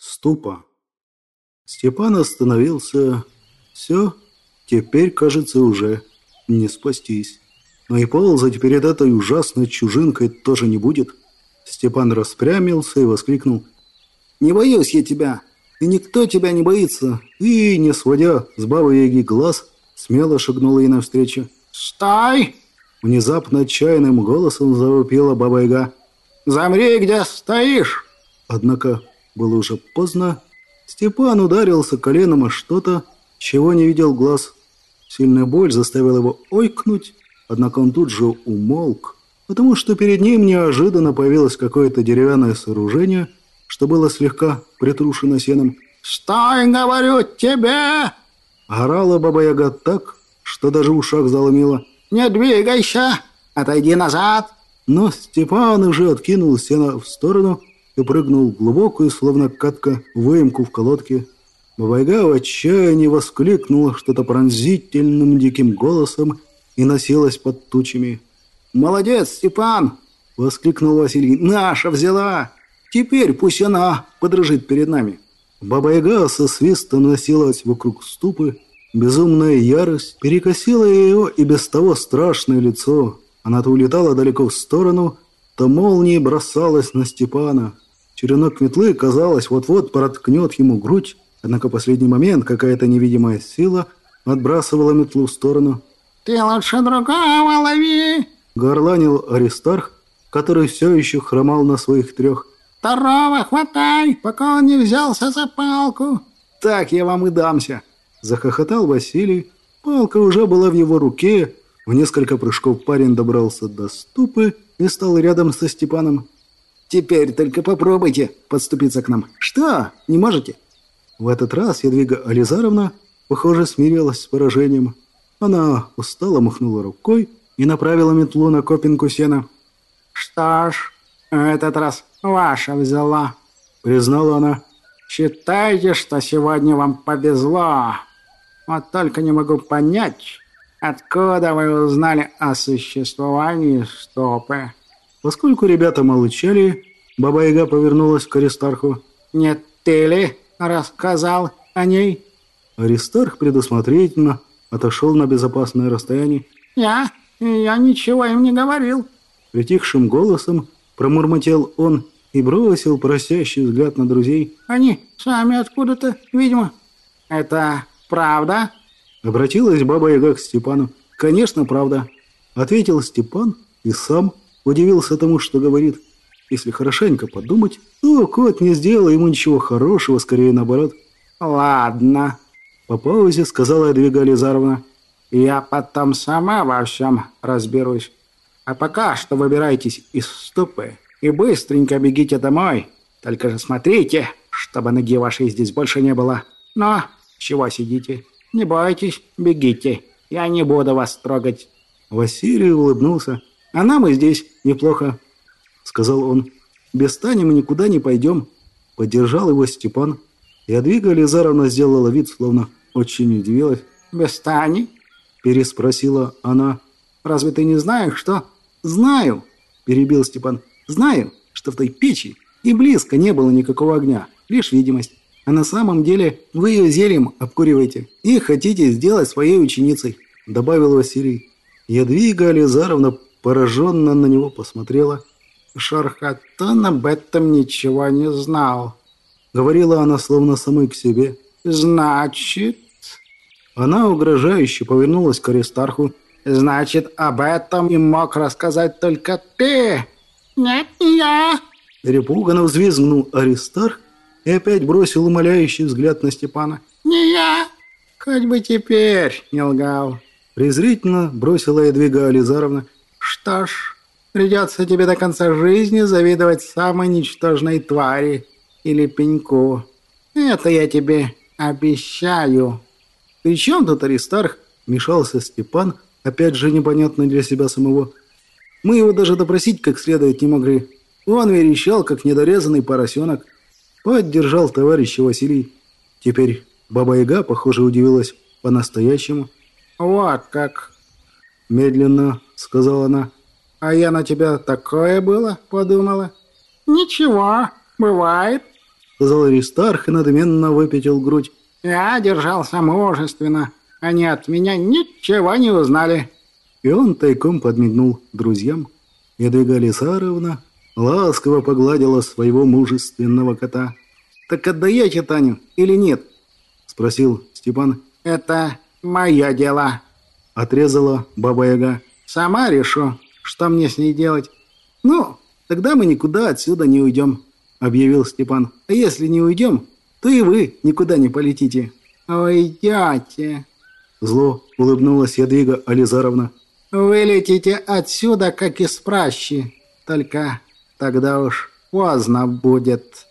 Ступа. Степан остановился. Все, теперь, кажется, уже не спастись. Но и ползать перед этой ужасной чужинкой тоже не будет. Степан распрямился и воскликнул. «Не боюсь я тебя, и никто тебя не боится!» И, не сводя с бабы-яги глаз, смело шагнула ей навстречу. «Стой!» Внезапно отчаянным голосом завопила баба-яга. «Замри, где стоишь!» Однако было уже поздно. Степан ударился коленом о что-то, чего не видел глаз. Сильная боль заставила его ойкнуть, однако он тут же умолк, потому что перед ним неожиданно появилось какое-то деревянное сооружение, что было слегка притрушено сеном. «Стой, говорю тебе!» Орала Баба-Яга так, что даже в ушах заломила. «Не двигайся! Отойди назад!» Но Степан уже откинул сено в сторону и прыгнул в глубокую, словно катка, выемку в колодке. Бабайга в отчаянии воскликнула что-то пронзительным диким голосом и носилась под тучами. «Молодец, Степан!» — воскликнул Василий. «Наша взяла! Теперь пусть она подружит перед нами!» Баба-яга со свистом носилась вокруг ступы. Безумная ярость перекосила ее и без того страшное лицо. Она то улетала далеко в сторону, то молнией бросалась на Степана. Черенок метлы, казалось, вот-вот проткнет ему грудь, однако в последний момент какая-то невидимая сила отбрасывала метлу в сторону. «Ты лучше другого лови!» — горланил Аристарх, который все еще хромал на своих трех. «Второго хватай, пока он не взялся за палку!» «Так я вам и дамся!» — захохотал Василий. Палка уже была в его руке, в несколько прыжков парень добрался до ступы и стал рядом со Степаном. «Теперь только попробуйте подступиться к нам. Что, не можете?» В этот раз Ядвига Ализаровна, похоже, смирилась с поражением. Она устало махнула рукой и направила метлу на копинку сена. «Что ж, этот раз ваша взяла», — признала она. «Считайте, что сегодня вам повезло. Вот только не могу понять, Откуда вы узнали о существовании стопы? Поскольку ребята молчали, Баба-Яга повернулась к Аристарху. «Не ты ли рассказал о ней?» Аристарх предусмотрительно отошел на безопасное расстояние. «Я? Я ничего им не говорил». Притихшим голосом промурмотел он и бросил просящий взгляд на друзей. «Они сами откуда-то, видимо. Это правда?» Обратилась Баба-Яга к Степану. «Конечно, правда», — ответил Степан и сам удивился тому, что говорит. Если хорошенько подумать, то кот не сделал ему ничего хорошего, скорее наоборот. «Ладно», — по паузе сказала Эдвига Лизаровна. «Я потом сама во всем разберусь. А пока что выбирайтесь из ступы и быстренько бегите домой. Только же смотрите, чтобы ноги вашей здесь больше не было. Но чего сидите?» «Не бойтесь, бегите. Я не буду вас трогать». Василий улыбнулся. «А нам и здесь неплохо», — сказал он. «Без Тани мы никуда не пойдем». Поддержал его Степан. И Адвига Лизаровна сделала вид, словно очень удивилась. «Без Тани?» — переспросила она. «Разве ты не знаешь, что...» «Знаю», — перебил Степан. «Знаю, что в той печи и близко не было никакого огня, лишь видимость. А на самом деле вы ее зельем обкуриваете и хотите сделать своей ученицей», — добавил Василий. Ядвига Ализаровна пораженно на него посмотрела. «Шархатан об этом ничего не знал», — говорила она словно самой к себе. «Значит...» Она угрожающе повернулась к Аристарху. «Значит, об этом и мог рассказать только ты?» «Нет, не я!» Перепуганно взвизгнул Аристарх и опять бросил умоляющий взгляд на Степана. «Не я! Хоть бы теперь не лгал!» Презрительно бросила Эдвига Ализаровна. «Что ж, придется тебе до конца жизни завидовать самой ничтожной твари или пеньку. Это я тебе обещаю!» «При чем тут Аристарх?» — мешался Степан, опять же непонятно для себя самого. «Мы его даже допросить как следует не могли. Он верещал, как недорезанный поросенок». Поддержал товарища Василий. Теперь Баба-Яга, похоже, удивилась по-настоящему. «Вот как!» Медленно сказала она. «А я на тебя такое было?» Подумала. «Ничего, бывает». сказал Аристарх и надменно выпятил грудь. «Я держался мужественно. Они от меня ничего не узнали». И он тайком подмигнул друзьям. Ядвига Лисаровна ласково погладила своего мужественного кота. «Так отдаете Таню или нет?» – спросил Степан. «Это мое дело», – отрезала Баба-Яга. «Сама решу, что мне с ней делать». «Ну, тогда мы никуда отсюда не уйдем», – объявил Степан. «А если не уйдем, то и вы никуда не полетите». «Уйдете», – зло улыбнулась Ядвига Ализаровна. «Вы летите отсюда, как из пращи, только тогда уж поздно будет».